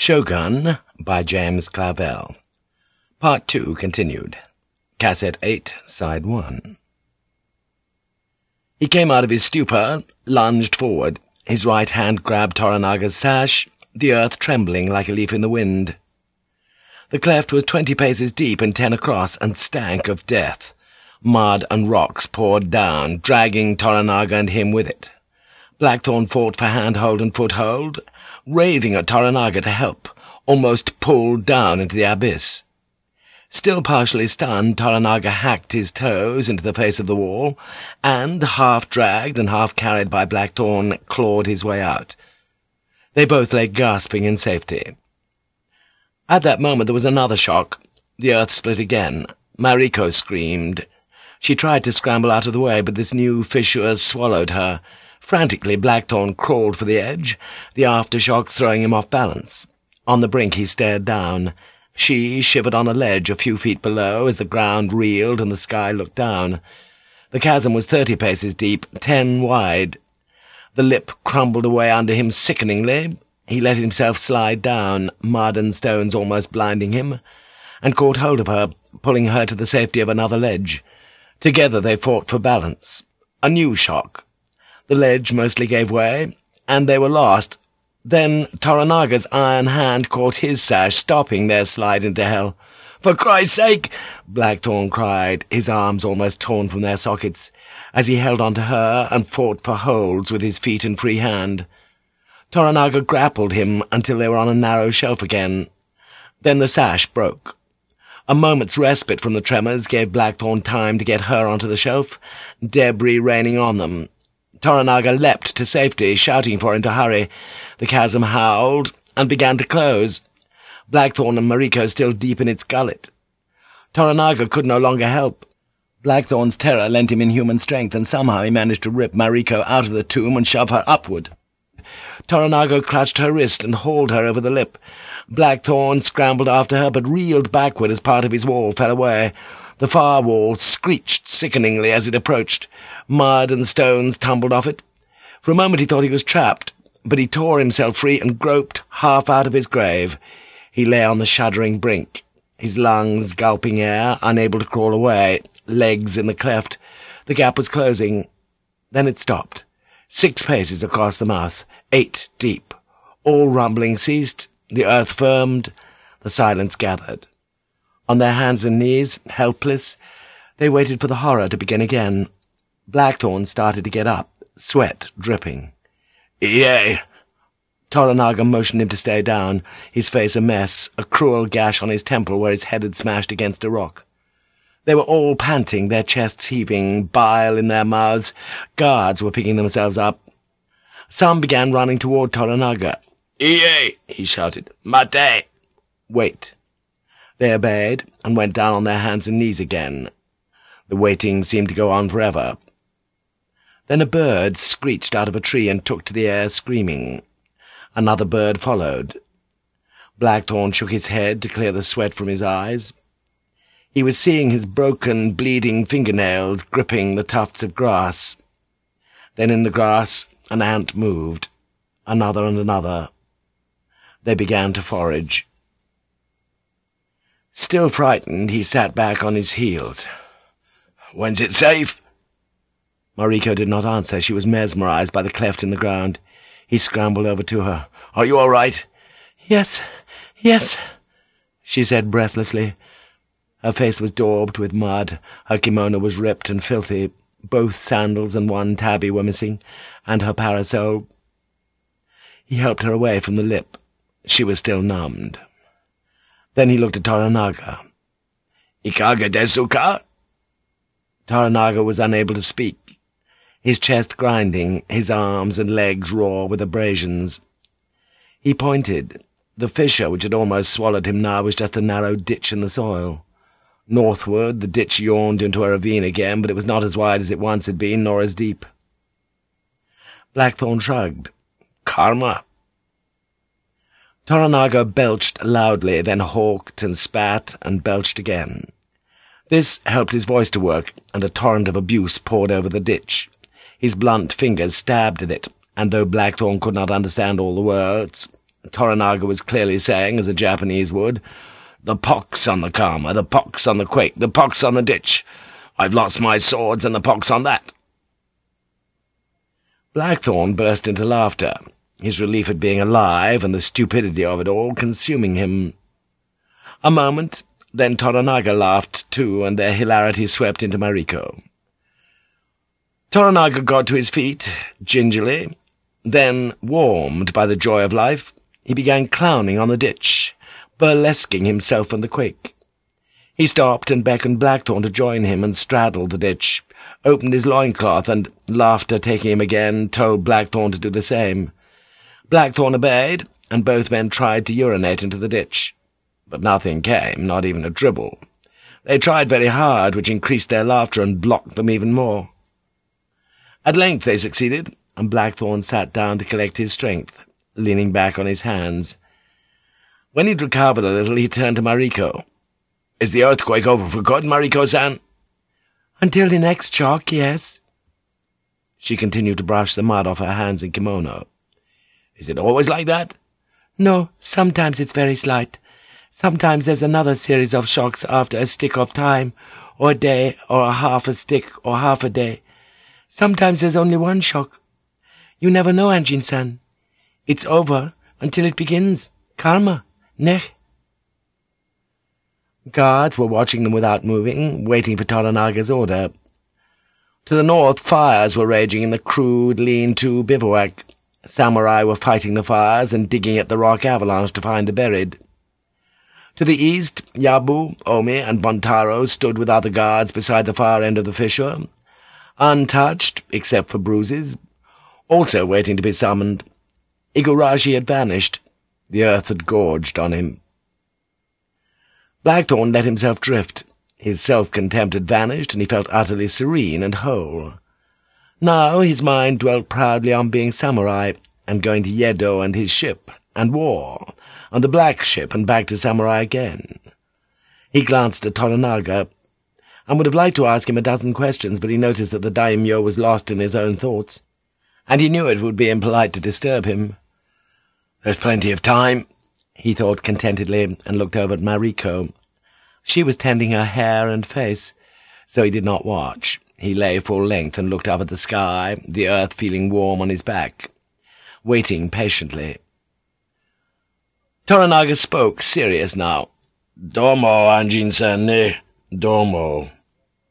Shogun by James Clavell. Part 2 continued. Cassette 8, Side 1. He came out of his stupor, lunged forward. His right hand grabbed Toranaga's sash, the earth trembling like a leaf in the wind. The cleft was twenty paces deep and ten across, and stank of death. Mud and rocks poured down, dragging Toranaga and him with it. Blackthorne fought for handhold and foothold, raving at Toranaga to help, almost pulled down into the abyss. Still partially stunned, Toranaga hacked his toes into the face of the wall, and, half-dragged and half-carried by Blackthorne, clawed his way out. They both lay gasping in safety. At that moment there was another shock. The earth split again. Mariko screamed. She tried to scramble out of the way, but this new fissure swallowed her. Frantically, Blackthorne crawled for the edge, the aftershocks throwing him off balance. On the brink he stared down. She shivered on a ledge a few feet below as the ground reeled and the sky looked down. The chasm was thirty paces deep, ten wide. The lip crumbled away under him sickeningly. He let himself slide down, mud and stones almost blinding him, and caught hold of her, pulling her to the safety of another ledge. Together they fought for balance. A new shock. The ledge mostly gave way, and they were lost. Then Toranaga's iron hand caught his sash, stopping their slide into hell. "'For Christ's sake!' Blackthorne cried, his arms almost torn from their sockets, as he held on to her and fought for holds with his feet and free hand. Toranaga grappled him until they were on a narrow shelf again. Then the sash broke. A moment's respite from the tremors gave Blackthorne time to get her onto the shelf, debris raining on them. Toranaga leapt to safety, shouting for him to hurry. The chasm howled and began to close. Blackthorne and Mariko still deep in its gullet. Toranaga could no longer help. Blackthorne's terror lent him inhuman strength, and somehow he managed to rip Mariko out of the tomb and shove her upward. Toranaga clutched her wrist and hauled her over the lip. Blackthorne scrambled after her, but reeled backward as part of his wall fell away. The far wall screeched sickeningly as it approached. Mud and stones tumbled off it. For a moment he thought he was trapped, but he tore himself free and groped half out of his grave. He lay on the shuddering brink, his lungs gulping air, unable to crawl away, legs in the cleft. The gap was closing. Then it stopped. Six paces across the mouth, eight deep. All rumbling ceased, the earth firmed, the silence gathered. On their hands and knees, helpless, they waited for the horror to begin again. Blackthorne started to get up, sweat dripping. "Yea!" Toranaga motioned him to stay down, his face a mess, a cruel gash on his temple where his head had smashed against a rock. They were all panting, their chests heaving, bile in their mouths. Guards were picking themselves up. Some began running toward Toranaga. "Yea!" he shouted. "Mate!" Wait. They obeyed, and went down on their hands and knees again. The waiting seemed to go on forever. Then a bird screeched out of a tree and took to the air screaming. Another bird followed. Blackthorne shook his head to clear the sweat from his eyes. He was seeing his broken, bleeding fingernails gripping the tufts of grass. Then in the grass an ant moved, another and another. They began to forage. Still frightened, he sat back on his heels. "'When's it safe?' Mariko did not answer. She was mesmerized by the cleft in the ground. He scrambled over to her. "'Are you all right?' "'Yes, yes,' she said breathlessly. Her face was daubed with mud. Her kimono was ripped and filthy. Both sandals and one tabi were missing, and her parasol. He helped her away from the lip. She was still numbed. Then he looked at Toranaga. "'Ikaga desu ka?' Toranaga was unable to speak, his chest grinding, his arms and legs raw with abrasions. He pointed. The fissure which had almost swallowed him now was just a narrow ditch in the soil. Northward, the ditch yawned into a ravine again, but it was not as wide as it once had been, nor as deep. Blackthorne shrugged. "'Karma!' Toranaga belched loudly, then hawked and spat and belched again. This helped his voice to work, and a torrent of abuse poured over the ditch. His blunt fingers stabbed at it, and though Blackthorne could not understand all the words, Toranaga was clearly saying, as a Japanese would. The pox on the Karma, the pox on the quake, the pox on the ditch. I've lost my swords, and the pox on that. Blackthorne burst into laughter, his relief at being alive and the stupidity of it all consuming him. A moment, then Toranaga laughed too, and their hilarity swept into Mariko. Toranaga got to his feet, gingerly, then, warmed by the joy of life, he began clowning on the ditch, burlesquing himself and the quake. He stopped and beckoned Blackthorne to join him and straddled the ditch, opened his loincloth, and, laughter taking him again, told Blackthorne to do the same. Blackthorne obeyed, and both men tried to urinate into the ditch. But nothing came, not even a dribble. They tried very hard, which increased their laughter and blocked them even more. At length they succeeded, and Blackthorne sat down to collect his strength, leaning back on his hands. When he'd recovered a little, he turned to Mariko. "'Is the earthquake over for good, Mariko-san?' "'Until the next shock, yes.' She continued to brush the mud off her hands and kimono. "'Is it always like that?' "'No, sometimes it's very slight. Sometimes there's another series of shocks after a stick of time, or a day, or a half a stick, or half a day. Sometimes there's only one shock. You never know, Anjin-san. It's over until it begins. Karma, nech. Guards were watching them without moving, waiting for Toranaga's order. To the north, fires were raging in the crude, lean-to bivouac. Samurai were fighting the fires and digging at the rock avalanche to find the buried. To the east, Yabu, Omi, and Buntaro stood with other guards beside the far end of the fissure, untouched, except for bruises, also waiting to be summoned. Igurashi had vanished. The earth had gorged on him. Blackthorne let himself drift. His self-contempt had vanished, and he felt utterly serene and whole. Now his mind dwelt proudly on being samurai, and going to Yedo and his ship, and war, and the black ship, and back to samurai again. He glanced at Toranaga, and would have liked to ask him a dozen questions, but he noticed that the daimyo was lost in his own thoughts, and he knew it would be impolite to disturb him. "'There's plenty of time,' he thought contentedly, and looked over at Mariko. She was tending her hair and face, so he did not watch. He lay full length and looked up at the sky, the earth feeling warm on his back, waiting patiently. Toranaga spoke, serious now. "'Domo, Anjin-san ne. Domo.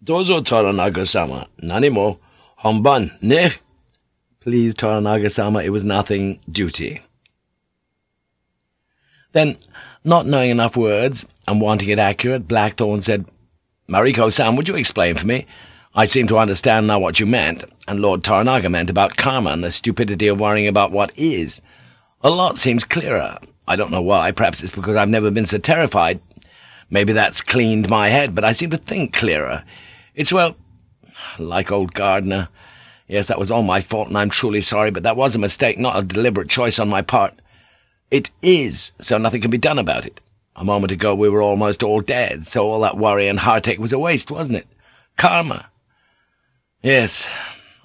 Dozo Toranaga-sama. Nani mo. Honban ne?' Please, Toranaga-sama, it was nothing. Duty. Then, not knowing enough words, and wanting it accurate, Blackthorne said, Mariko-san, would you explain for me? I seem to understand now what you meant, and Lord Toranaga meant about karma and the stupidity of worrying about what is. A lot seems clearer. I don't know why, perhaps it's because I've never been so terrified. Maybe that's cleaned my head, but I seem to think clearer. It's, well, like old Gardner. Yes, that was all my fault, and I'm truly sorry, but that was a mistake, not a deliberate choice on my part. It is, so nothing can be done about it. A moment ago we were almost all dead, so all that worry and heartache was a waste, wasn't it? Karma. Yes,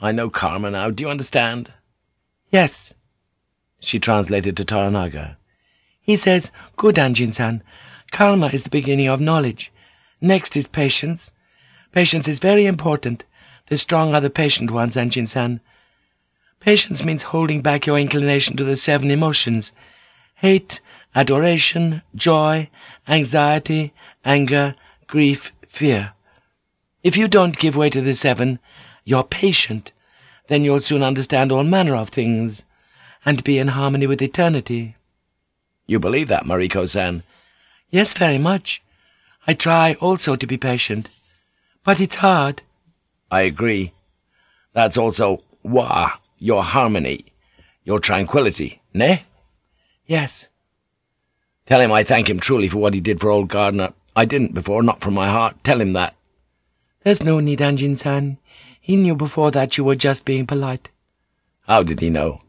I know karma now. Do you understand? Yes. She translated to Toranaga. He says, Good Anjin-san, karma is the beginning of knowledge. Next is patience. Patience is very important. The strong are the patient ones, Anjin-san. Patience means holding back your inclination to the seven emotions, hate, adoration, joy, anxiety, anger, grief, fear. If you don't give way to the seven, you're patient. Then you'll soon understand all manner of things, and be in harmony with eternity. You believe that, Mariko-san? Yes, very much. I try also to be patient. But it's hard. I agree. That's also wa, your harmony, your tranquility, ne? Yes. Tell him I thank him truly for what he did for old Gardner. I didn't before, not from my heart. Tell him that. There's no need, Anjin-san. He knew before that you were just being polite. How did he know?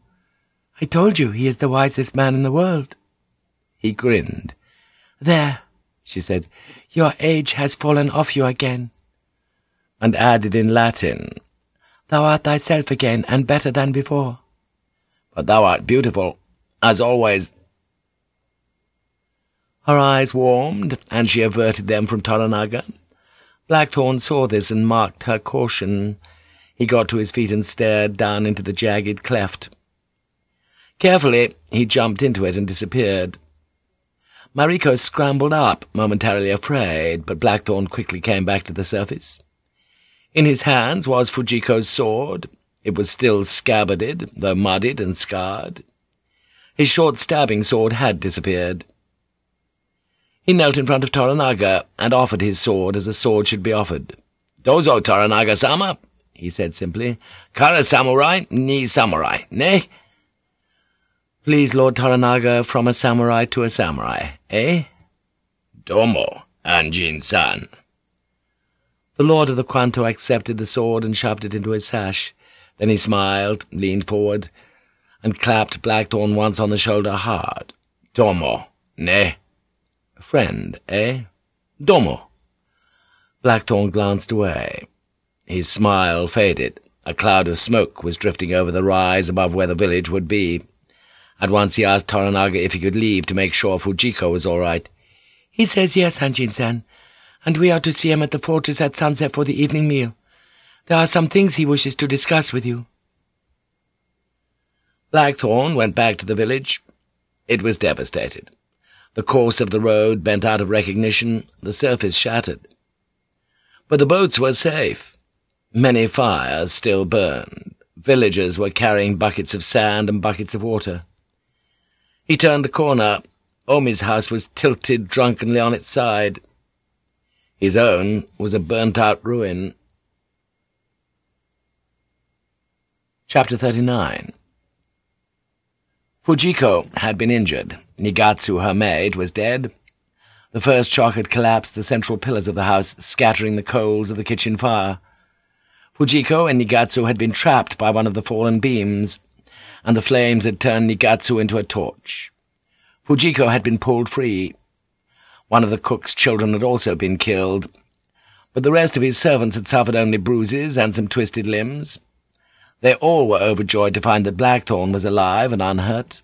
I told you he is the wisest man in the world. He grinned. There, she said, your age has fallen off you again. And added in Latin, Thou art thyself again, and better than before. But thou art beautiful, as always. Her eyes warmed, and she averted them from Toranaga. Blackthorne saw this and marked her caution. He got to his feet and stared down into the jagged cleft. Carefully, he jumped into it and disappeared. Mariko scrambled up, momentarily afraid, but Blackthorne quickly came back to the surface. In his hands was Fujiko's sword. It was still scabbarded, though muddied and scarred. His short stabbing sword had disappeared. He knelt in front of Toranaga and offered his sword as a sword should be offered. "'Dozo, Toranaga-sama,' he said simply. "'Kara samurai, ni samurai, ne?' Please, Lord Toranaga, from a samurai to a samurai, eh? Domo, Anjin-san. The lord of the Kwanto accepted the sword and shoved it into his sash. Then he smiled, leaned forward, and clapped Blackthorne once on the shoulder hard. Domo, ne? Friend, eh? Domo. Blackthorne glanced away. His smile faded. A cloud of smoke was drifting over the rise above where the village would be. At once he asked Toranaga if he could leave to make sure Fujiko was all right. He says yes, Anjin-san, and we are to see him at the fortress at sunset for the evening meal. There are some things he wishes to discuss with you. Blackthorne went back to the village. It was devastated. The course of the road bent out of recognition, the surface shattered. But the boats were safe. Many fires still burned. Villagers were carrying buckets of sand and buckets of water. He turned the corner. Omi's house was tilted drunkenly on its side. His own was a burnt-out ruin. Chapter 39 Fujiko had been injured. Nigatsu, her maid, was dead. The first shock had collapsed the central pillars of the house, scattering the coals of the kitchen fire. Fujiko and Nigatsu had been trapped by one of the fallen beams and the flames had turned Nigatsu into a torch. Fujiko had been pulled free. One of the cook's children had also been killed, but the rest of his servants had suffered only bruises and some twisted limbs. They all were overjoyed to find that Blackthorne was alive and unhurt.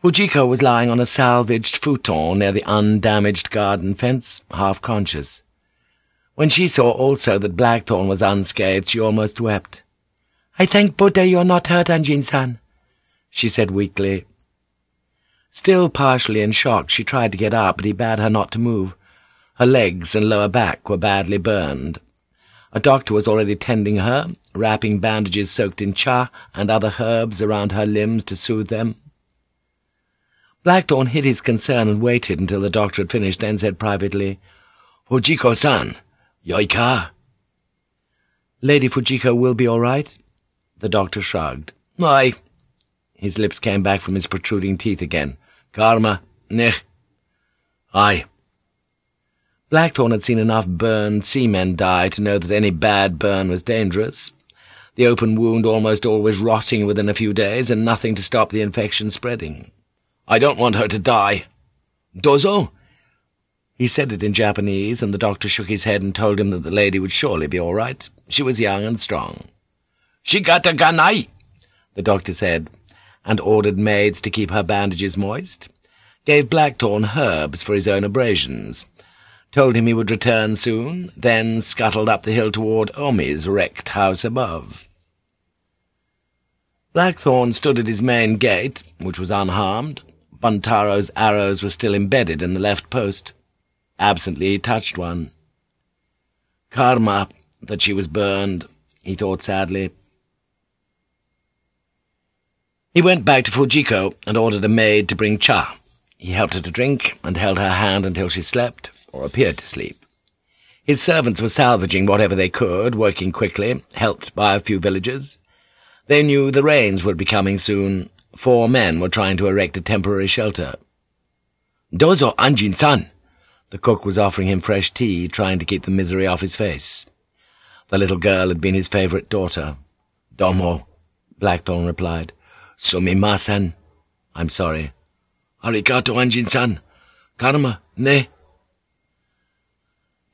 Fujiko was lying on a salvaged futon near the undamaged garden fence, half conscious. When she saw also that Blackthorne was unscathed, she almost wept. I thank Buddha you're not hurt, Anjin-san, she said weakly. Still partially in shock, she tried to get up, but he bade her not to move. Her legs and lower back were badly burned. A doctor was already tending her, wrapping bandages soaked in cha and other herbs around her limbs to soothe them. Blackthorne hid his concern and waited until the doctor had finished, then said privately, Fujiko-san, yoika? Lady Fujiko will be all right? The doctor shrugged. Aye. His lips came back from his protruding teeth again. Karma, nich. Aye. Blackthorne had seen enough burned seamen die to know that any bad burn was dangerous. The open wound almost always rotting within a few days, and nothing to stop the infection spreading. I don't want her to die. Dozo? He said it in Japanese, and the doctor shook his head and told him that the lady would surely be all right. She was young and strong. Shigata ganai, the doctor said, and ordered maids to keep her bandages moist, gave Blackthorne herbs for his own abrasions, told him he would return soon, then scuttled up the hill toward Omi's wrecked house above. Blackthorne stood at his main gate, which was unharmed. Buntaro's arrows were still embedded in the left post. Absently he touched one. Karma, that she was burned, he thought sadly. He went back to Fujiko and ordered a maid to bring cha. He helped her to drink and held her hand until she slept, or appeared to sleep. His servants were salvaging whatever they could, working quickly, helped by a few villagers. They knew the rains would be coming soon. Four men were trying to erect a temporary shelter. Dozo Anjin-san! The cook was offering him fresh tea, trying to keep the misery off his face. The little girl had been his favorite daughter. Domo, Blackthorne replied. Sumimasen. I'm sorry. Arigato, Anjin-san. Karma, ne?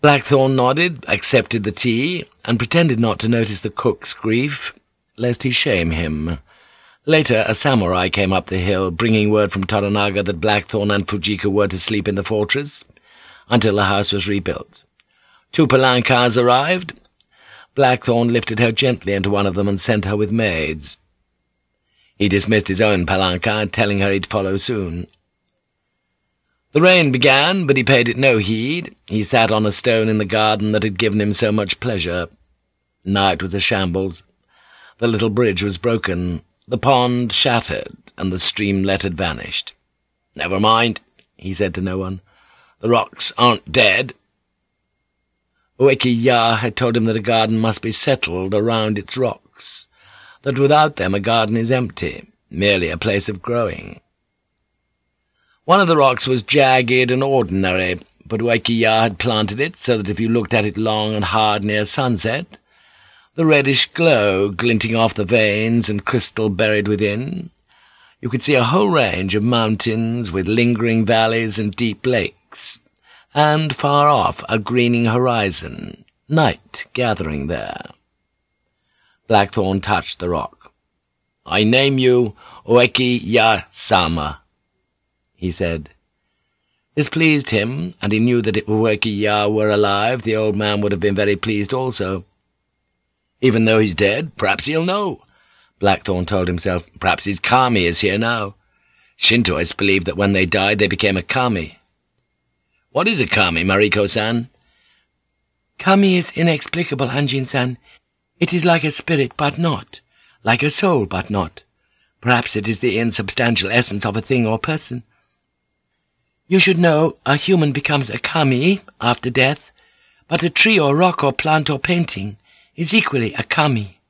Blackthorne nodded, accepted the tea, and pretended not to notice the cook's grief, lest he shame him. Later, a samurai came up the hill, bringing word from Toranaga that Blackthorne and Fujiko were to sleep in the fortress until the house was rebuilt. Two palanquins arrived. Blackthorne lifted her gently into one of them and sent her with maids. He dismissed his own palanquin, telling her he'd follow soon. The rain began, but he paid it no heed. He sat on a stone in the garden that had given him so much pleasure. Night was a shambles. The little bridge was broken, the pond shattered, and the streamlet had vanished. "'Never mind,' he said to no one. "'The rocks aren't dead.' Ueki Ya had told him that a garden must be settled around its rocks, that without them a garden is empty, merely a place of growing. One of the rocks was jagged and ordinary, but Ueki had planted it so that if you looked at it long and hard near sunset, the reddish glow glinting off the veins and crystal buried within. You could see a whole range of mountains with lingering valleys and deep lakes, and far off a greening horizon, night gathering there. Blackthorne touched the rock. "'I name you Ueki Ya-sama,' he said. This pleased him, and he knew that if Ueki Ya were alive, the old man would have been very pleased also. Even though he's dead, perhaps he'll know. Blackthorne told himself, perhaps his kami is here now. Shintoists believe that when they died they became a kami. What is a kami, Mariko-san? Kami is inexplicable, Anjin-san. It is like a spirit, but not. Like a soul, but not. Perhaps it is the insubstantial essence of a thing or person. You should know a human becomes a kami after death, but a tree or rock or plant or painting is equally a kami.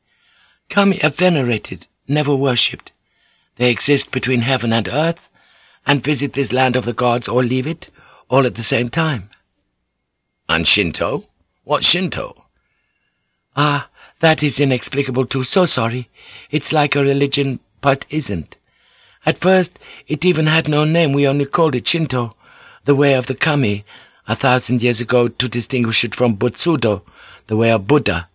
Kami are venerated, never worshipped. They exist between heaven and earth, and visit this land of the gods or leave it, all at the same time. And Shinto? What Shinto? Ah, that is inexplicable too, so sorry. It's like a religion, but isn't. At first, it even had no name, we only called it Shinto, the way of the kami, a thousand years ago to distinguish it from Butsudo, the way of Buddha.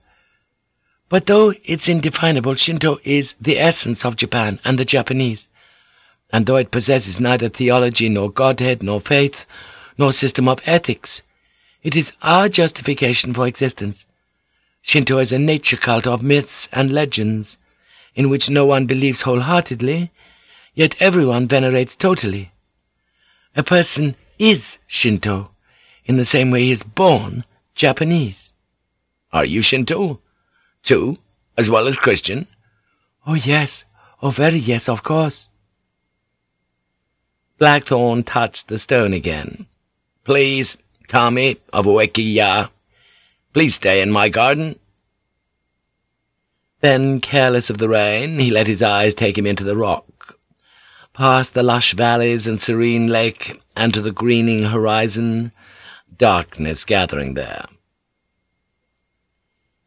But though it's indefinable, Shinto is the essence of Japan and the Japanese. And though it possesses neither theology nor godhead nor faith nor system of ethics, it is our justification for existence. Shinto is a nature cult of myths and legends, in which no one believes wholeheartedly, yet everyone venerates totally. A person is Shinto, in the same way he is born Japanese. Are you Shinto? too, as well as Christian? Oh, yes. Oh, very yes, of course. Blackthorne touched the stone again. Please, Tommy of Ueki-ya, please stay in my garden. Then, careless of the rain, he let his eyes take him into the rock, past the lush valleys and serene lake, and to the greening horizon, darkness gathering there.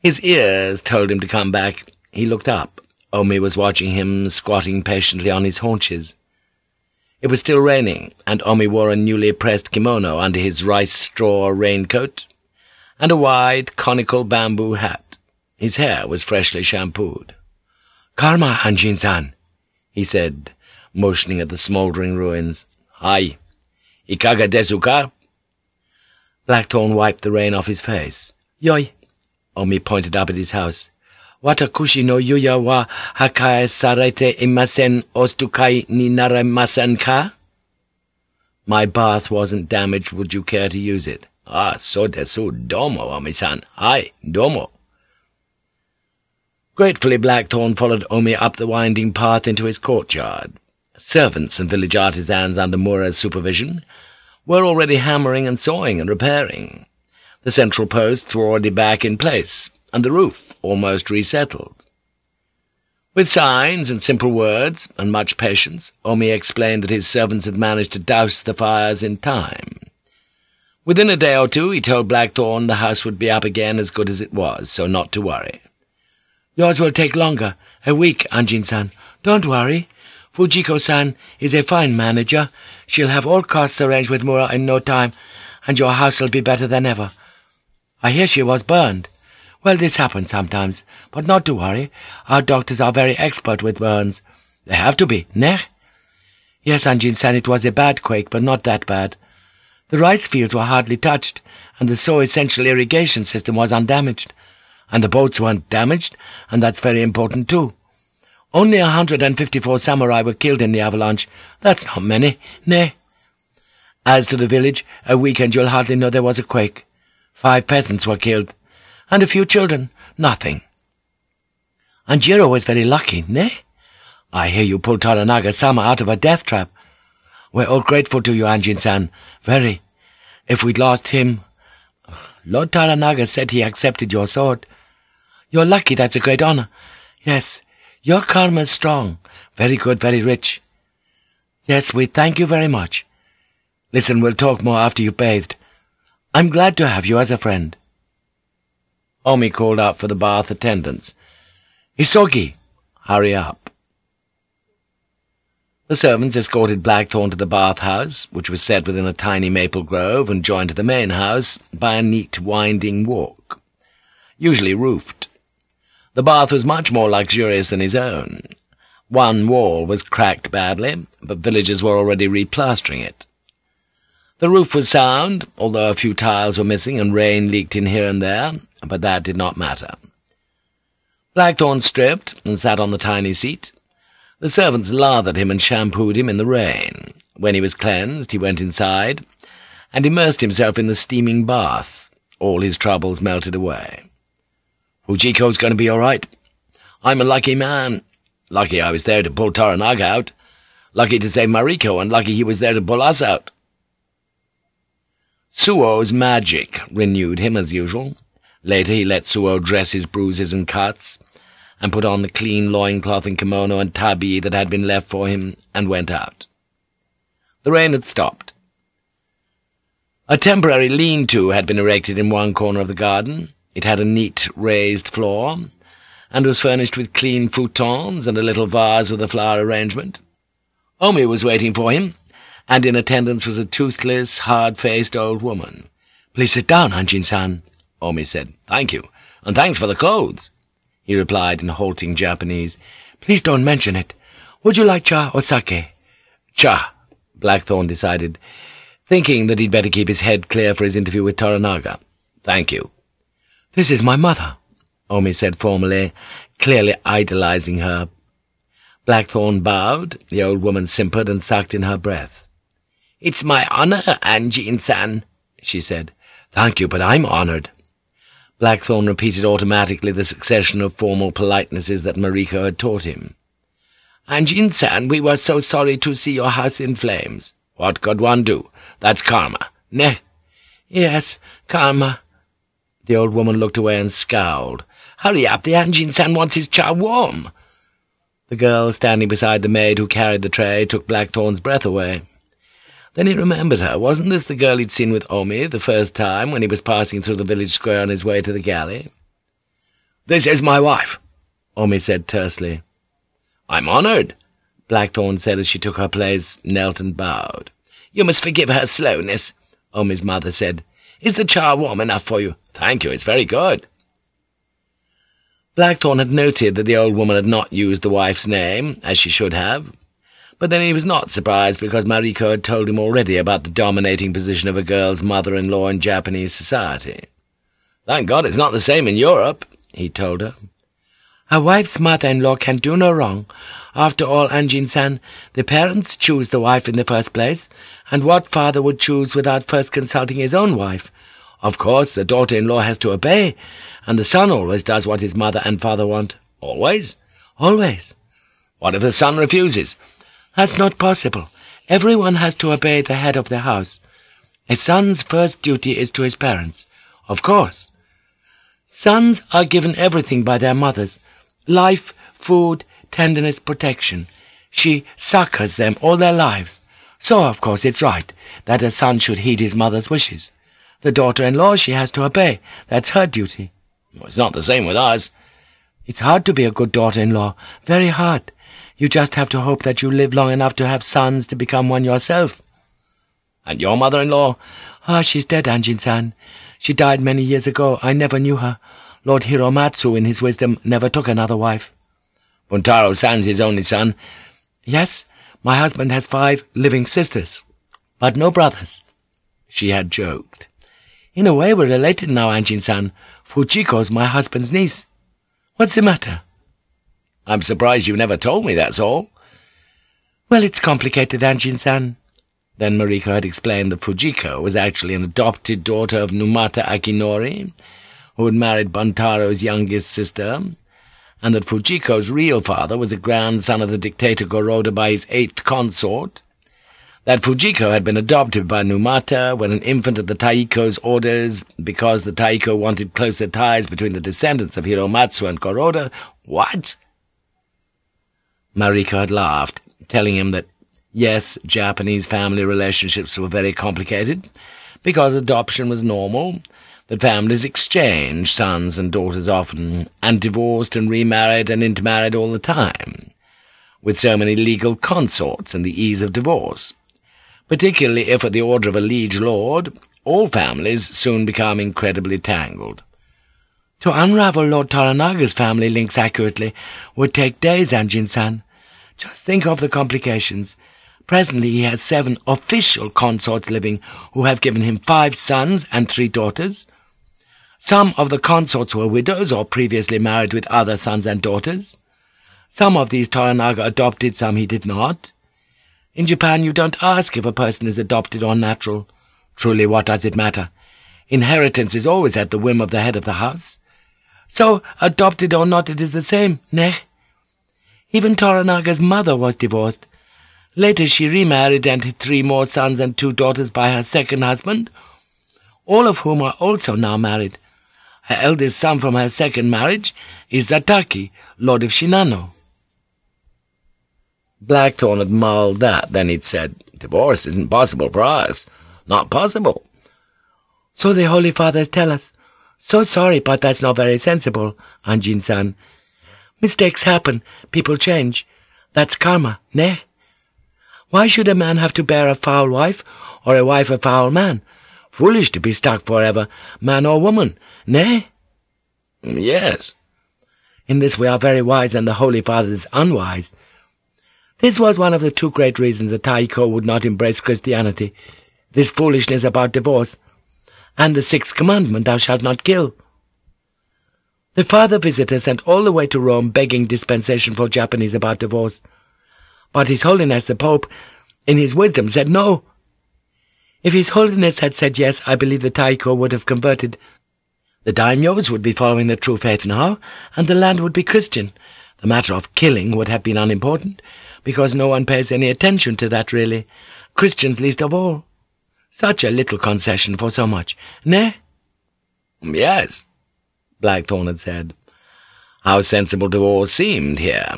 His ears told him to come back. He looked up. Omi was watching him, squatting patiently on his haunches. It was still raining, and Omi wore a newly pressed kimono under his rice-straw raincoat, and a wide, conical bamboo hat. His hair was freshly shampooed. "'Karma, Anjin-san,' he said, motioning at the smouldering ruins. "'Hi. Ikaga desu ka?' Blackthorne wiped the rain off his face. "'Yoi.' Omi pointed up at his house. Watakushi no yuya wa hakai sarete imasen ostukai ni naremasen ka? My bath wasn't damaged. Would you care to use it? Ah, so desu. Domo, Omi-san. Hi, domo. Gratefully, Blackthorne followed Omi up the winding path into his courtyard. Servants and village artisans under Mura's supervision were already hammering and sawing and repairing. The central posts were already back in place, and the roof almost resettled. With signs and simple words, and much patience, Omi explained that his servants had managed to douse the fires in time. Within a day or two he told Blackthorne the house would be up again as good as it was, so not to worry. "'Yours will take longer, a week, Anjin-san. Don't worry. Fujiko-san is a fine manager. She'll have all costs arranged with Mura in no time, and your house will be better than ever. I hear she was burned. Well, this happens sometimes, but not to worry. Our doctors are very expert with burns. They have to be, ne? Yes, Anjin-san, it was a bad quake, but not that bad. The rice fields were hardly touched, and the so essential irrigation system was undamaged. And the boats weren't damaged, and that's very important too. Only a 154 samurai were killed in the avalanche. That's not many, nay. As to the village, a weekend you'll hardly know there was a quake. Five peasants were killed, and a few children. Nothing. And Jiro was very lucky, nay? I hear you pulled Toranaga-sama out of a death trap. We're all grateful to you, Anjin-san. Very. If we'd lost him... Lord Toranaga said he accepted your sword. You're lucky, that's a great honor. Yes, your karma's strong. Very good, very rich. Yes, we thank you very much. Listen, we'll talk more after you've bathed. I'm glad to have you as a friend. Omi called out for the bath attendants. Isogi, hurry up. The servants escorted Blackthorne to the bath-house, which was set within a tiny maple grove and joined to the main house by a neat winding walk, usually roofed. The bath was much more luxurious than his own. One wall was cracked badly, but villagers were already replastering it. The roof was sound, although a few tiles were missing and rain leaked in here and there, but that did not matter. Blackthorne stripped and sat on the tiny seat, the servants lathered him and shampooed him in the rain. When he was cleansed, he went inside and immersed himself in the steaming bath. All his troubles melted away. Fujiko's going to be all right. I'm a lucky man. Lucky I was there to pull Toranaga out. Lucky to save Mariko, and lucky he was there to pull us out. Suo's magic renewed him as usual. Later he let Suo dress his bruises and cuts, and put on the clean loincloth and kimono and tabi that had been left for him, and went out. The rain had stopped. A temporary lean-to had been erected in one corner of the garden. It had a neat raised floor, and was furnished with clean futons and a little vase with a flower arrangement. Omi was waiting for him, and in attendance was a toothless, hard-faced old woman. "'Please sit down, Anjin-san,' Omi said. "'Thank you, and thanks for the clothes.' He replied in halting Japanese. "'Please don't mention it. Would you like cha or sake?' "'Cha,' Blackthorne decided, thinking that he'd better keep his head clear for his interview with Toranaga. "'Thank you.' "'This is my mother,' Omi said formally, clearly idolizing her. Blackthorne bowed. The old woman simpered and sucked in her breath. "'It's my honor, Anjin-san,' she said. "'Thank you, but I'm honored.' Blackthorne repeated automatically the succession of formal politenesses that Mariko had taught him. "'Anjin-san, we were so sorry to see your house in flames. What could one do? That's karma, ne?' "'Yes, karma.' The old woman looked away and scowled. "'Hurry up, the Anjin-san wants his cha warm.' The girl standing beside the maid who carried the tray took Blackthorne's breath away. Then he remembered her. Wasn't this the girl he'd seen with Omi the first time when he was passing through the village square on his way to the galley? "'This is my wife,' Omi said tersely. "'I'm honored,' Blackthorne said as she took her place, knelt and bowed. "'You must forgive her slowness,' Omi's mother said. "'Is the cha warm enough for you?' "'Thank you, it's very good.' Blackthorne had noted that the old woman had not used the wife's name, as she should have, but then he was not surprised because Mariko had told him already about the dominating position of a girl's mother-in-law in Japanese society. "'Thank God it's not the same in Europe,' he told her. "'A wife's mother-in-law can do no wrong. After all, Anjin-san, the parents choose the wife in the first place, and what father would choose without first consulting his own wife? Of course, the daughter-in-law has to obey, and the son always does what his mother and father want. Always? Always. What if the son refuses? That's not possible. Everyone has to obey the head of the house. A son's first duty is to his parents. Of course. Sons are given everything by their mothers. Life, food, tenderness, protection. She succors them all their lives. So, of course, it's right that a son should heed his mother's wishes. The daughter-in-law she has to obey. That's her duty. Well, it's not the same with us. It's hard to be a good daughter-in-law. Very hard. You just have to hope that you live long enough to have sons to become one yourself. And your mother-in-law? Ah, she's dead, Anjin-san. She died many years ago. I never knew her. Lord Hiromatsu, in his wisdom, never took another wife. Buntaro-san's his only son. Yes, my husband has five living sisters, but no brothers. She had joked. In a way we're related now, Anjin-san. Fujiko's my husband's niece. What's the matter? I'm surprised you never told me, that's all. Well, it's complicated, Anjin-san. Then Mariko had explained that Fujiko was actually an adopted daughter of Numata Akinori, who had married Buntaro's youngest sister, and that Fujiko's real father was a grandson of the dictator Goroda by his eighth consort, that Fujiko had been adopted by Numata when an infant at the Taiko's orders because the Taiko wanted closer ties between the descendants of Hiromatsu and Goroda. What? Mariko had laughed, telling him that, yes, Japanese family relationships were very complicated, because adoption was normal, that families exchanged sons and daughters often, and divorced and remarried and intermarried all the time, with so many legal consorts and the ease of divorce, particularly if at the order of a liege lord, all families soon become incredibly tangled. To unravel Lord Toranaga's family links accurately would take days, Anjin-san. Just think of the complications. Presently he has seven official consorts living, who have given him five sons and three daughters. Some of the consorts were widows or previously married with other sons and daughters. Some of these Toranaga adopted, some he did not. In Japan you don't ask if a person is adopted or natural. Truly, what does it matter? Inheritance is always at the whim of the head of the house. So, adopted or not, it is the same, neh? Even Toranaga's mother was divorced. Later she remarried and had three more sons and two daughters by her second husband, all of whom are also now married. Her eldest son from her second marriage is Zataki, Lord of Shinano. Blackthorne had mulled that, then he'd said, Divorce isn't possible for us. Not possible. So the Holy Fathers tell us. So sorry, but that's not very sensible, Anjin-san. Mistakes happen, people change. That's karma, ne? Why should a man have to bear a foul wife, or a wife a foul man? Foolish to be stuck forever, man or woman, ne? Mm, yes. In this we are very wise, and the Holy Fathers unwise. This was one of the two great reasons that Taiko would not embrace Christianity, this foolishness about divorce, and the sixth commandment, thou shalt not kill. The father visitor sent all the way to Rome begging dispensation for Japanese about divorce. But His Holiness the Pope, in his wisdom, said no. If His Holiness had said yes, I believe the Taiko would have converted. The daimyos would be following the true faith now, and the land would be Christian. The matter of killing would have been unimportant, because no one pays any attention to that, really. Christians least of all. Such a little concession for so much, ne? Yes, Blackthorne had said. How sensible to all seemed here.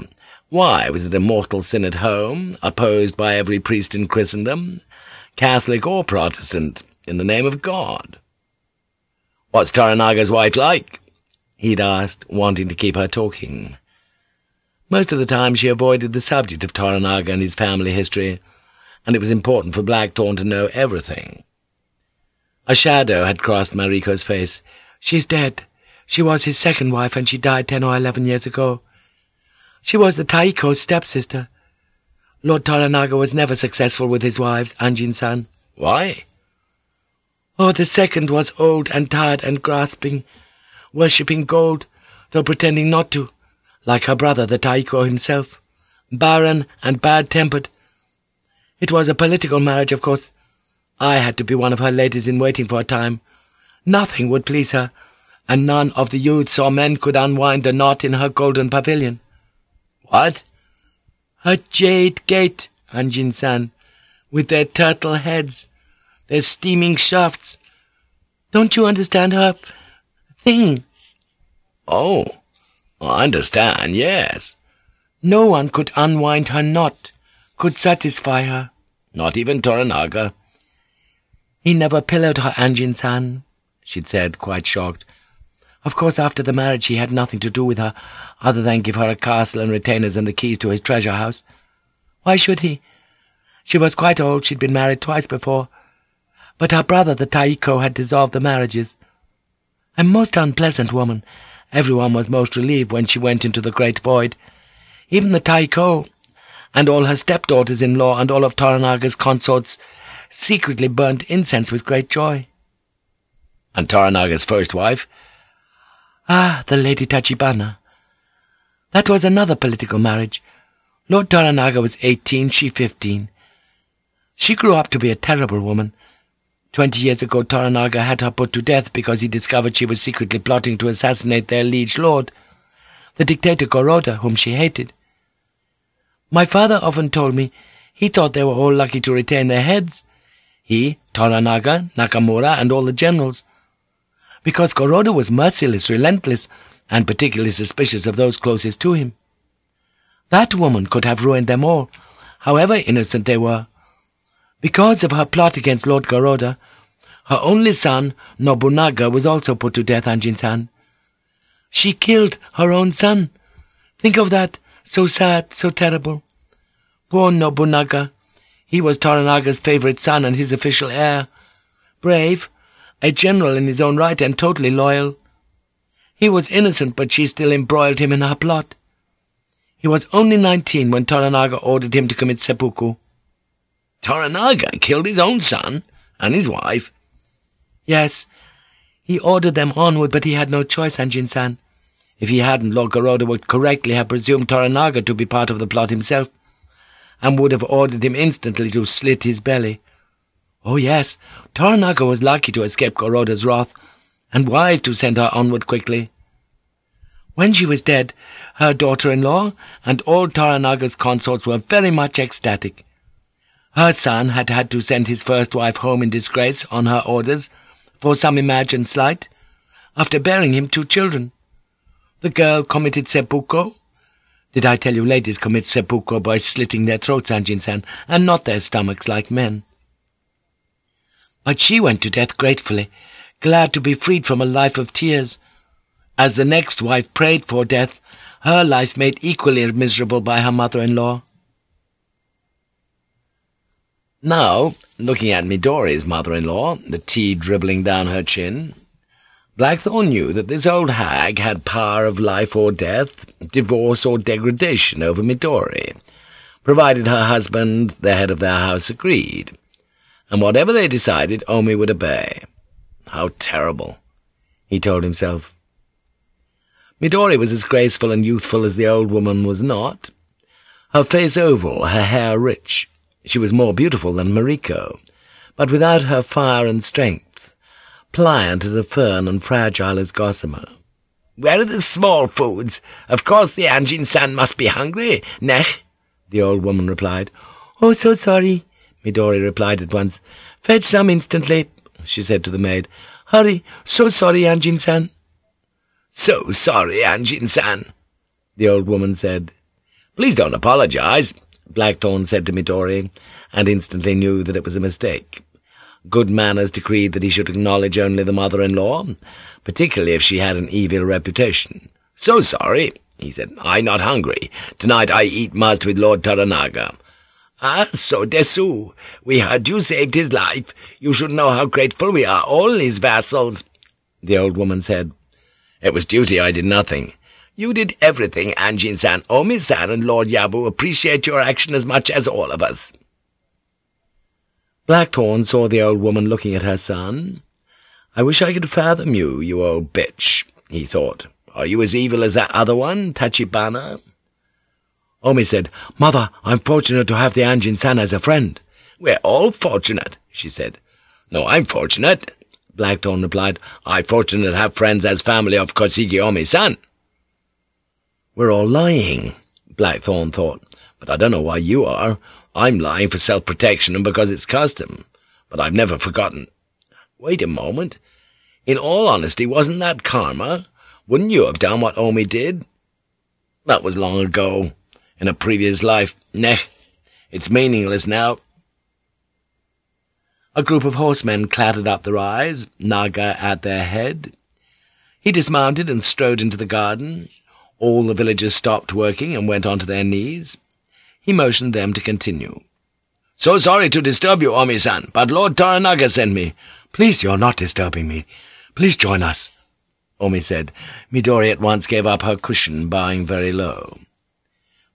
Why, was it a mortal sin at home, opposed by every priest in Christendom, Catholic or Protestant, in the name of God? What's Toranaga's wife like? he'd asked, wanting to keep her talking. Most of the time she avoided the subject of Toranaga and his family history, and it was important for Blackthorne to know everything. A shadow had crossed Mariko's face. She's dead. She was his second wife, and she died ten or eleven years ago. She was the Taiko's stepsister. Lord Toranaga was never successful with his wives, Anjin-san. Why? Oh, the second was old and tired and grasping, worshipping gold, though pretending not to, like her brother, the Taiko himself, barren and bad-tempered. It was a political marriage, of course. I had to be one of her ladies-in-waiting for a time. Nothing would please her, and none of the youths or men could unwind the knot in her golden pavilion. What? Her jade gate, Anjin-san, with their turtle heads, their steaming shafts. Don't you understand her thing? Oh, I understand, yes. No one could unwind her knot, could satisfy her. Not even Toranaga. He never pillowed her, Anjin-san, she'd said, quite shocked. Of course, after the marriage he had nothing to do with her, other than give her a castle and retainers and the keys to his treasure house. Why should he? She was quite old, she'd been married twice before. But her brother, the Taiko, had dissolved the marriages. A most unpleasant woman. Everyone was most relieved when she went into the great void. Even the Taiko, and all her stepdaughters-in-law and all of Toranaga's consorts secretly burnt incense with great joy. And Toranaga's first wife? Ah, the Lady Tachibana. That was another political marriage. Lord Toranaga was eighteen, she fifteen. She grew up to be a terrible woman. Twenty years ago Toranaga had her put to death because he discovered she was secretly plotting to assassinate their liege lord, the dictator Goroda, whom she hated. My father often told me he thought they were all lucky to retain their heads. He, Toranaga, Nakamura, and all the generals. Because Goroda was merciless, relentless, and particularly suspicious of those closest to him. That woman could have ruined them all, however innocent they were. Because of her plot against Lord Goroda, her only son, Nobunaga, was also put to death, Anjin-san. She killed her own son. Think of that, so sad, so terrible. Poor Nobunaga. He was Toranaga's favorite son and his official heir. Brave, a general in his own right and totally loyal. He was innocent, but she still embroiled him in her plot. He was only nineteen when Toranaga ordered him to commit seppuku. Toranaga killed his own son and his wife? Yes. He ordered them onward, but he had no choice, Anjin-san. If he hadn't, Lord Goroda would correctly have presumed Toranaga to be part of the plot himself, and would have ordered him instantly to slit his belly. Oh, yes, Toranaga was lucky to escape Goroda's wrath, and wise to send her onward quickly. When she was dead, her daughter-in-law and all Toranaga's consorts were very much ecstatic. Her son had had to send his first wife home in disgrace on her orders for some imagined slight, after bearing him two children. The girl committed seppuku. Did I tell you ladies commit seppuku by slitting their throats, Anjin-san, and not their stomachs like men? But she went to death gratefully, glad to be freed from a life of tears. As the next wife prayed for death, her life made equally miserable by her mother-in-law. Now, looking at Midori's mother-in-law, the tea dribbling down her chin, Blackthorne knew that this old hag had power of life or death, divorce or degradation over Midori, provided her husband, the head of their house, agreed. And whatever they decided, Omi would obey. How terrible, he told himself. Midori was as graceful and youthful as the old woman was not. Her face oval, her hair rich. She was more beautiful than Mariko, but without her fire and strength pliant as a fern and fragile as gossamer. "'Where are the small foods? Of course the Anjin-san must be hungry, nech?' the old woman replied. "'Oh, so sorry,' Midori replied at once. "'Fetch some instantly,' she said to the maid. "'Hurry, so sorry, Anjin-san.' "'So sorry, Anjin-san,' the old woman said. "'Please don't apologize,' Blackthorne said to Midori, and instantly knew that it was a mistake. Good manners decreed that he should acknowledge only the mother-in-law, particularly if she had an evil reputation. "'So sorry,' he said. "'I not hungry. Tonight I eat must with Lord Toranaga.' "'Ah, so desu. We heard you saved his life. You should know how grateful we are, all his vassals,' the old woman said. "'It was duty. I did nothing.' "'You did everything, Anjin-san. Omi-san and Lord Yabu appreciate your action as much as all of us.' Blackthorne saw the old woman looking at her son. "I wish I could fathom you, you old bitch," he thought. "Are you as evil as that other one, Tachibana?" Omi said, "Mother, I'm fortunate to have the Anjin-san as a friend." "We're all fortunate," she said. "No, I'm fortunate," Blackthorne replied. "I'm fortunate to have friends as family of Kasigi Omi-san." "We're all lying," Blackthorne thought, "but I don't know why you are. I'm lying for self-protection and because it's custom, but I've never forgotten. Wait a moment. In all honesty, wasn't that karma? Wouldn't you have done what Omi did? That was long ago, in a previous life. Neh, it's meaningless now. A group of horsemen clattered up the rise, Naga at their head. He dismounted and strode into the garden. All the villagers stopped working and went onto their knees. He motioned them to continue. "'So sorry to disturb you, Omi-san, but Lord Toranaga sent me. Please, you're not disturbing me. Please join us,' Omi said. Midori at once gave up her cushion, bowing very low.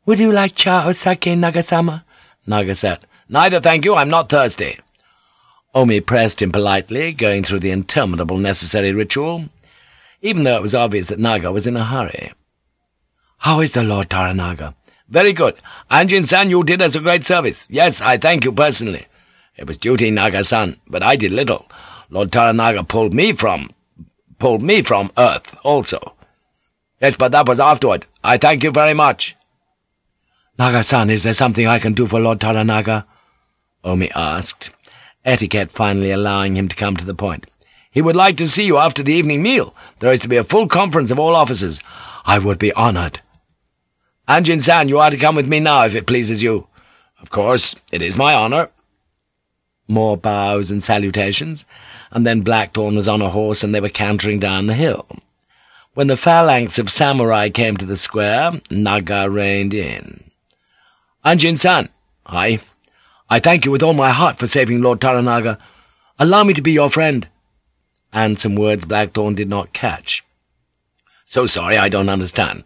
Would you like cha or sake, Nagasama? Naga said. Neither, thank you, I'm not thirsty. Omi pressed him politely, going through the interminable necessary ritual, even though it was obvious that Naga was in a hurry. How is the Lord Toranaga? Very good. Anjin-san, you did us a great service. Yes, I thank you personally. It was duty, Naga-san, but I did little. Lord Toranaga pulled me from... pulled me from Earth, also. Yes, but that was afterward. I thank you very much. Naga-san, is there something I can do for Lord Toranaga? Omi asked, etiquette finally allowing him to come to the point. He would like to see you after the evening meal. There is to be a full conference of all officers. I would be honored. Anjin-san, you are to come with me now, if it pleases you. Of course, it is my honor. More bows and salutations, and then Blackthorne was on a horse and they were cantering down the hill. When the phalanx of samurai came to the square, Naga reined in. Anjin-san, I, I thank you with all my heart for saving Lord Toranaga. Allow me to be your friend. And some words Blackthorne did not catch. So sorry, I don't understand.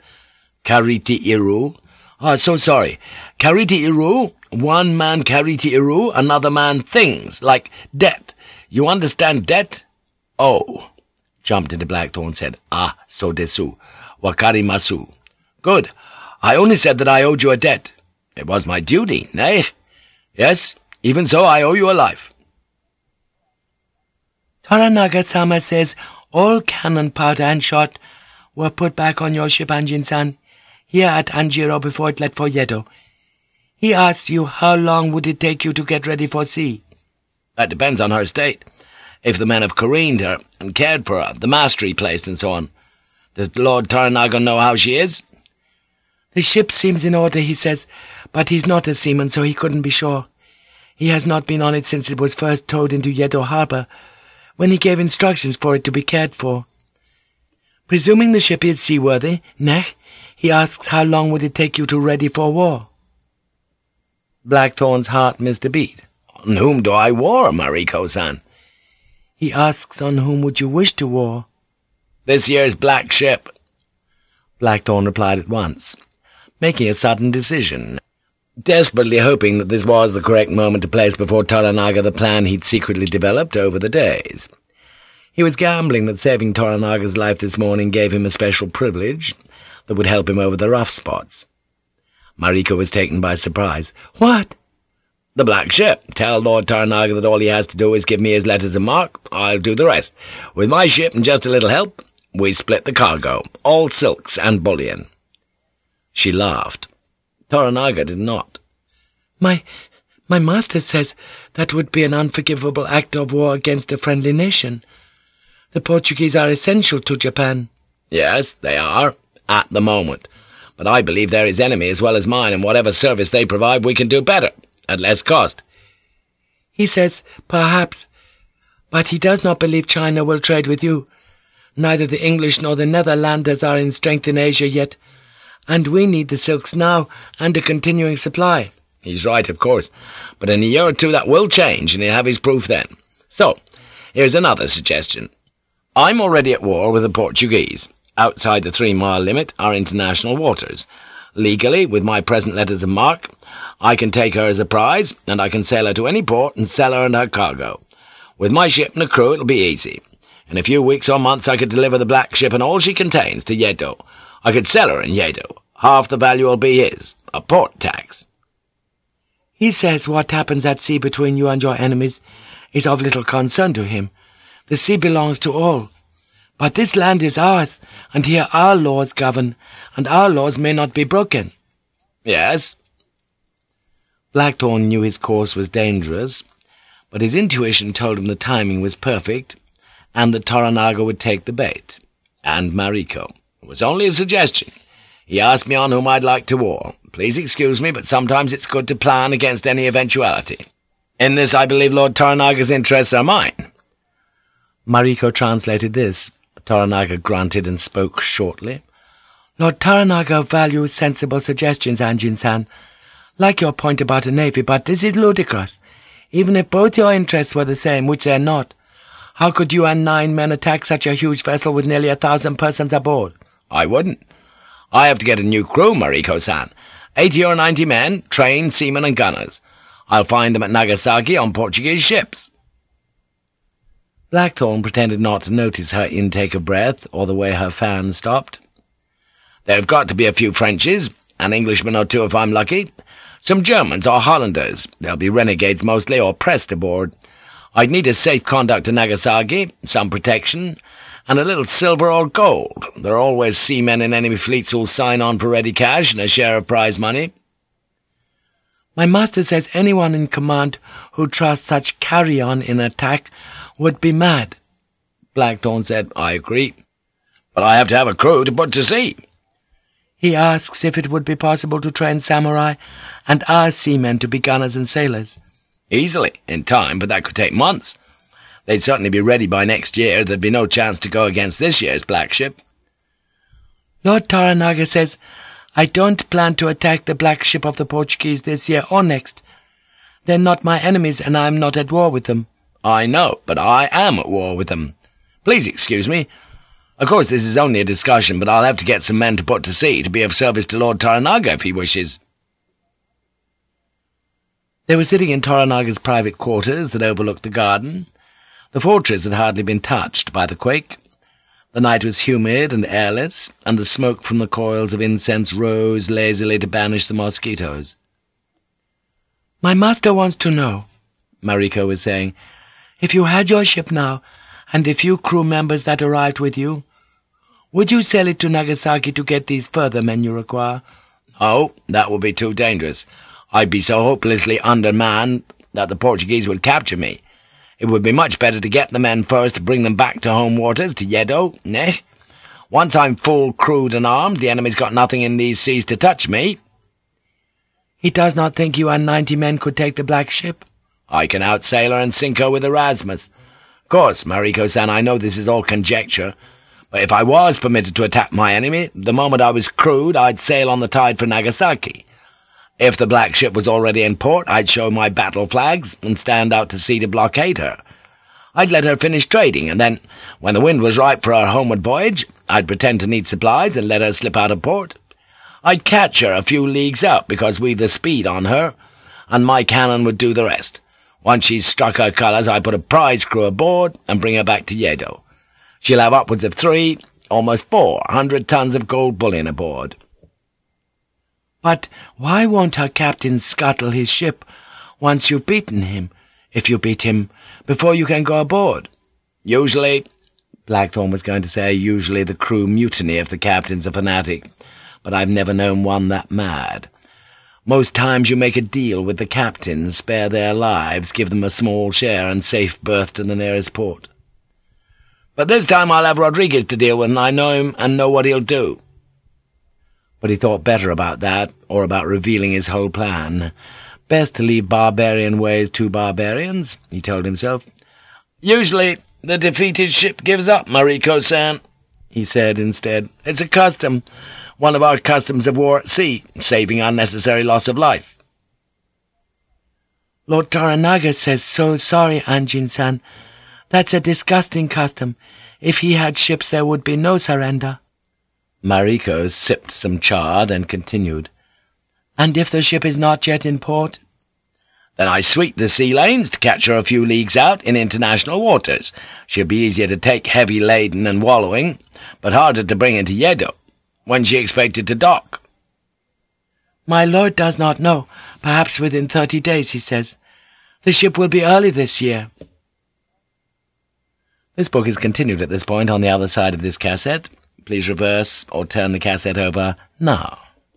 Kariti Iru? Ah, so sorry. Kariti Iru? One man Kariti Iru, another man things, like debt. You understand debt? Oh. Jumped into Blackthorne said, Ah, so desu. Wakarimasu. Good. I only said that I owed you a debt. It was my duty, nay? Yes, even so I owe you a life. Toranaga-sama says all cannon powder and shot were put back on your ship, Anjin-san, here at Anjiro before it left for Yedo. He asked you how long would it take you to get ready for sea. That depends on her state. If the men have careened her and cared for her, the mastery placed and so on. Does Lord Toranaga know how she is? The ship seems in order, he says, but he's not a seaman, so he couldn't be sure. He has not been on it since it was first towed into Yedo harbor, when he gave instructions for it to be cared for. Presuming the ship is seaworthy, neh, he asks how long would it take you to ready for war? Blackthorne's heart missed a beat. On whom do I war, Mariko-san? He asks on whom would you wish to war? This year's black ship. Blackthorne replied at once, making a sudden decision, desperately hoping that this was the correct moment to place before Toranaga the plan he'd secretly developed over the days. He was gambling that saving Toranaga's life this morning gave him a special privilege that would help him over the rough spots. Mariko was taken by surprise. "'What?' "'The black ship. Tell Lord Toranaga that all he has to do is give me his letters and marque. I'll do the rest. With my ship and just a little help, we split the cargo, all silks and bullion.' She laughed. Toranaga did not. "'My... my master says that would be an unforgivable act of war against a friendly nation.' The Portuguese are essential to Japan. Yes, they are, at the moment. But I believe they're his enemy as well as mine, and whatever service they provide we can do better, at less cost. He says, perhaps, but he does not believe China will trade with you. Neither the English nor the Netherlanders are in strength in Asia yet, and we need the silks now and a continuing supply. He's right, of course, but in a year or two that will change, and he'll have his proof then. So, here's another suggestion. I'm already at war with the Portuguese. Outside the three-mile limit are international waters. Legally, with my present letters of marque, I can take her as a prize, and I can sail her to any port and sell her and her cargo. With my ship and a crew it'll be easy. In a few weeks or months I could deliver the black ship and all she contains to Yedo. I could sell her in Yedo. Half the value will be his, a port tax. He says what happens at sea between you and your enemies is of little concern to him. The sea belongs to all. But this land is ours, and here our laws govern, and our laws may not be broken. Yes. Blackthorne knew his course was dangerous, but his intuition told him the timing was perfect, and that Toranaga would take the bait, and Mariko. It was only a suggestion. He asked me on whom I'd like to war. Please excuse me, but sometimes it's good to plan against any eventuality. In this I believe Lord Toranaga's interests are mine. Mariko translated this. Toranaga grunted and spoke shortly. Lord Toranaga values sensible suggestions, Anjin-san. Like your point about a navy, but this is ludicrous. Even if both your interests were the same, which they're not, how could you and nine men attack such a huge vessel with nearly a thousand persons aboard? I wouldn't. I have to get a new crew, Mariko-san, Eighty or ninety men, trained seamen and gunners. I'll find them at Nagasaki on Portuguese ships.' Blackthorne pretended not to notice her intake of breath or the way her fan stopped. There've got to be a few Frenches, an Englishman or two if I'm lucky, some Germans or Hollanders. They'll be renegades mostly, or pressed aboard. I'd need a safe conduct to Nagasaki, some protection, and a little silver or gold. There are always seamen in enemy fleets who'll sign on for ready cash and a share of prize money. My master says anyone in command who trusts such carry-on in attack would be mad. Blackthorne said, I agree. But I have to have a crew to put to sea. He asks if it would be possible to train samurai and our seamen to be gunners and sailors. Easily, in time, but that could take months. They'd certainly be ready by next year. There'd be no chance to go against this year's black ship. Lord Toranaga says, I don't plan to attack the black ship of the Portuguese this year or next. They're not my enemies, and I'm not at war with them. I know, but I am at war with them. Please excuse me. Of course, this is only a discussion, but I'll have to get some men to put to sea to be of service to Lord Toranaga if he wishes.' They were sitting in Toranaga's private quarters that overlooked the garden. The fortress had hardly been touched by the quake. The night was humid and airless, and the smoke from the coils of incense rose lazily to banish the mosquitoes. "'My master wants to know,' Mariko was saying, "'if you had your ship now, and the few crew members that arrived with you, would you sail it to Nagasaki to get these further men you require?' "'Oh, that would be too dangerous. I'd be so hopelessly undermanned that the Portuguese would capture me. It would be much better to get the men first to bring them back to home waters, to Yedo, eh? Once I'm full crewed and armed, the enemy's got nothing in these seas to touch me.' "'He does not think you and ninety men could take the black ship?' "'I can outsail her and sink her with Erasmus. Of course, Mariko-san, I know this is all conjecture, but if I was permitted to attack my enemy, the moment I was crewed, I'd sail on the tide for Nagasaki.' If the black ship was already in port, I'd show my battle flags and stand out to sea to blockade her. I'd let her finish trading, and then, when the wind was right for her homeward voyage, I'd pretend to need supplies and let her slip out of port. I'd catch her a few leagues out, because we've the speed on her, and my cannon would do the rest. Once she's struck her colours, I put a prize crew aboard and bring her back to Yedo. She'll have upwards of three, almost four hundred tons of gold bullion aboard.' But why won't her captain scuttle his ship once you've beaten him, if you beat him, before you can go aboard? Usually, Blackthorne was going to say, usually the crew mutiny if the captain's a fanatic, but I've never known one that mad. Most times you make a deal with the captain, spare their lives, give them a small share and safe berth to the nearest port. But this time I'll have Rodriguez to deal with, and I know him and know what he'll do but he thought better about that, or about revealing his whole plan. Best to leave barbarian ways to barbarians, he told himself. Usually the defeated ship gives up, Mariko-san, he said instead. It's a custom, one of our customs of war at sea, saving unnecessary loss of life. Lord Toranaga says so sorry, Anjin-san. That's a disgusting custom. If he had ships there would be no surrender. Mariko sipped some cha, then continued. "'And if the ship is not yet in port?' "'Then I sweep the sea lanes to catch her a few leagues out in international waters. She'll be easier to take heavy laden and wallowing, but harder to bring into Yedo. When's she expected to dock?' "'My lord does not know. Perhaps within thirty days, he says. The ship will be early this year.' This book is continued at this point on the other side of this cassette. Please reverse or turn the cassette over now.